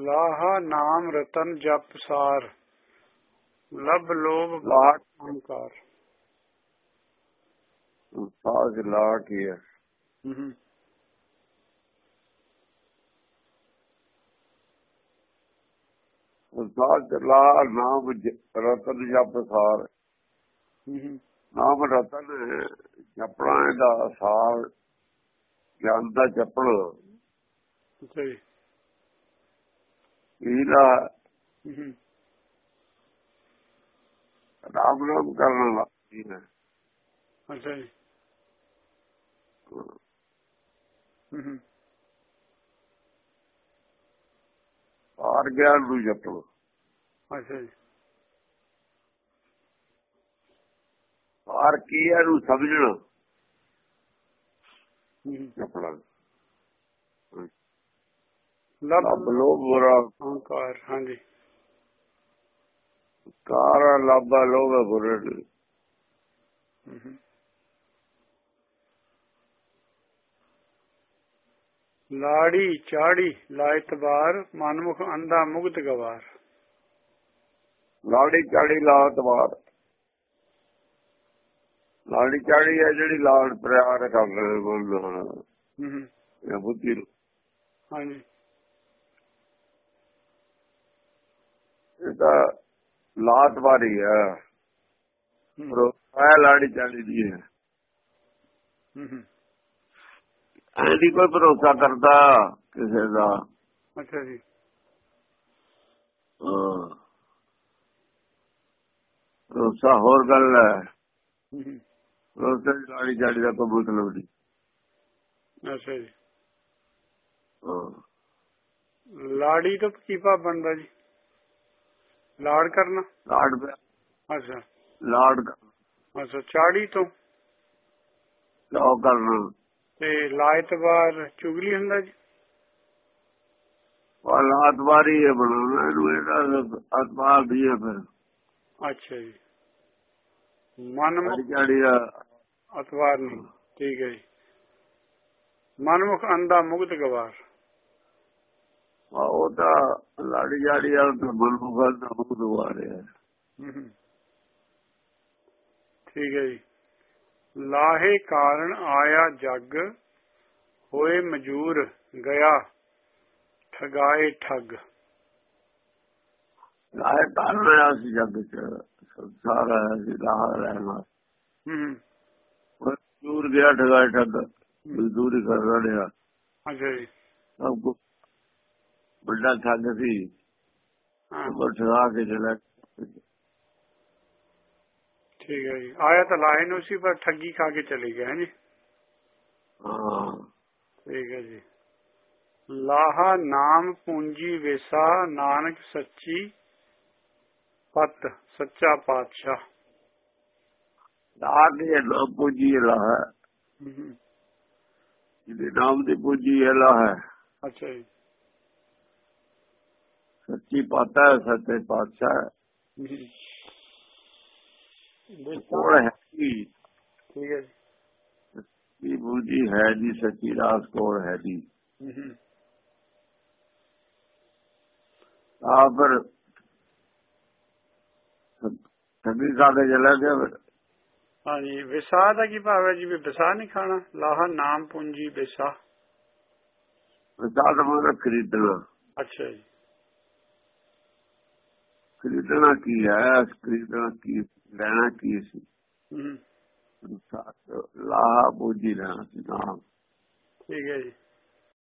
ਲਾਹਾ ਨਾਮ ਰਤਨ ਜਪ ਸਾਰ। ਲਬ ਲੋਭ ਲਾਟ ਅਹੰਕਾਰ ਸਾਜ ਲਾਟ ਹੀ ਹੈ ਸਾਜ ਲਾ ਨਾਮ ਰਤਨ ਜਪ ਸਾਰ। ਨਾਮ ਰਤਨ ਜਪਣਾ ਦਾ ਸਾਰ। ਗਿਆਨ ਦਾ ਜਪਣਾ। ਜੀ ਇਹਦਾ ਨਾਮ ਕਰਨ ਵਾਲਾ ਇਹ ਹੈ। ਅੱਛਾ ਜੀ। ਹਮ ਸਾਰ ਗਿਆਨ ਨੂੰ। ਜਪਣਾ ਅੱਛਾ ਜੀ। ਸਾਰ ਕੀ ਹੈ ਨੂੰ ਸਮਝਣਾ? ਜਪਣਾ ਲੱਭ ਲੋਭ ਬੁਰਾ ਅਹੰਕਾਰ ਹਾਂਜੀ। ਕਾਰਾ ਲੱਭਾ ਲੋਭ ਬੁਰੇ ਲਾੜੀ ਚਾੜੀ ਲਾਇਤਬਾਰ ਮਨਮੁਖ ਅੰਧਾ ਮੁਗਤ ਗਵਾਰ। ਲਾੜੀ ਚਾੜੀ ਲਾਤ ਵਾਰ ਲਾੜੀ ਚਾੜੀ ਹੈ ਜਿਹੜੀ ਲਾੜ ਪਿਆਰ ਕਰਦੇ ਬੋਲਦੇ ਹਮ ਇਹ ਬੁੱਧੀ। ਹਾਂਜੀ। ਇਹ ਤਾਂ ਲਾਤ ਵਾਰੀ ਹਮ ਪਰ ਲਾੜੀ ਚਾੜੀ ਦੀ ਹੈ। ਐਦੀ ਕੋਈ ਭਰੋਸਾ ਕਰਦਾ ਕਿਸੇ ਦਾ। ਅੱਛਾ ਜੀ। ਭਰੋਸਾ ਹੋਰ ਗੱਲ ਹੈ। ਭਰੋਸੇ ਦੀ ਲਾੜੀ ਚਾੜੀ ਦਾ ਕੋਈ ਮਤਲਬ ਨਹੀਂ। ਅੱਛਾ ਜੀ। ਲਾੜੀ ਤੋਂ ਕੀ ਭਾਵ ਬਣਦਾ ਜੀ? ਲਾੜ ਕਰਨਾ? ਲਾੜ ਅੱਛਾ। ਲਾੜ ਅੱਛਾ ਚਾੜੀ ਤੋਂ? ਲਓ ਕਰਨਾ। ਤੇ ਲਾਇਤਬਾਰ ਚੁਗਲੀ ਹੁੰਦਾ ਜੀ? ਉਹ ਲਾਤ ਵਾਰੀ ਹੈ ਬਣਾਉਣਾ ਇਹਨੂੰ ਇਹਦਾ ਅਤਬਾਰ ਦੀ ਹੈ ਫਿਰ। ਅੱਛਾ ਜੀ। ਮਨ ਲਾੜੀ ਚਾੜੀ ਦਾ ਅਤਵਾਰ ਨਹੀਂ ਠੀਕ ਹੈ ਜੀ। ਮਨਮੁਖ ਅੰਦਾ ਮੁਗਤ ਗਵਾਰ। ਆ ਉਹ ਤਾਂ ਲਾੜੀ ਜਾੜੀ ਆ ਤਾਂ ਮਨ ਮੁਗਲ ਦਾ ਮੁਖ ਦੁਆਰੇ ਹੈ ਹਮ। ਠੀਕ ਹੈ ਜੀ। ਲਾਹੇ ਕਾਰਨ ਆਇਆ ਜਗ ਹੋਏ ਮਜੂਰ ਗਿਆ ਠਗਾਏ ਠੱਗ। ਲਾਏ ਕਾਰਨ ਆਇਆ ਸੀ ਜੱਗ ਚ ਸੰਸਾਰ ਆਇਆ ਸੀ ਲਾਹ ਰਹਿਣਾ ਹਮ ਉਹ ਦੂਰ ਗਿਆ ਠਗਾਏ ਠੱਗ ਮਜ਼ਦੂਰੀ ਕਰ ਰਿਹਾ ਅੱਛਾ ਜੀ। ਸਭ ਕੋ ਵੱਡਾ ਠੱਗ ਸੀ। ਹਾਂ। ਉਹ ਠਗਾ ਕੇ ਚਲਾ ਠੀਕ ਹੈ ਜੀ। ਆਇਆ ਤਾਂ ਲਾਹੇ ਨੂੰ ਸੀ ਪਰ ਠੱਗੀ ਖਾ ਕੇ ਚਲੇ ਗਿਆ ਜੀ। ਹਾਂ। ਠੀਕ ਹੈ ਜੀ। ਲਾਹਾ ਨਾਮ ਪੂੰਜੀ ਵਿਸਾ ਨਾਨਕ ਸੱਚੀ ਪਤ ਸੱਚਾ ਪਾਤਸ਼ਾਹ। ਲਾਹ ਦੀ ਪੂਜੀ ਲਾਹ। ਜਿਹਦੇ ਨਾਮ ਦੀ ਪੂਜੀ ਹੈ ਲਾਹ ਅੱਛਾ ਜੀ। ਸੱਚੀ ਪਾਤਾ ਹੈ ਸੱਚੇ ਪਾਤਸ਼ਾਹ। ਕੋਲ ਹੈ ਠੀਕ ਹੈ ਜੀ। ਪੂਜੀ ਹੈ ਜੀ ਸੱਚੀ ਰਾਸ ਕੋਲ ਹੈ ਜੀ। ਆ ਠੱਗੀ ਖਾ ਕੇ ਚਲਾ ਗਿਆ ਫਿਰ। ਹਾਂਜੀ ਵਿਸਾ ਦਾ ਕੀ ਭਾਵ ਹੈ ਜੀ? ਵੀ ਵਿਸਾ ਨਹੀਂ ਖਾਣਾ। ਲਾਹਾ ਨਾਮ ਪੂੰਜੀ ਵਿਸਾ ਵਿਸਾਦ ਮਨ ਖਰੀਦਣਾ। ਅੱਛਾ ਜੀ। ਖਰੀਦਣਾ ਕੀ ਹੈ ਖਰੀਦਣਾ ਕੀ ਲੈਣਾ ਕੀ ਸੀ। ਵਿਸਾਦ ਲਾਹ ਪੂਜੀ ਲੈਣਾ ਸੀ ਨਾਮ। ਠੀਕ ਹੈ ਜੀ।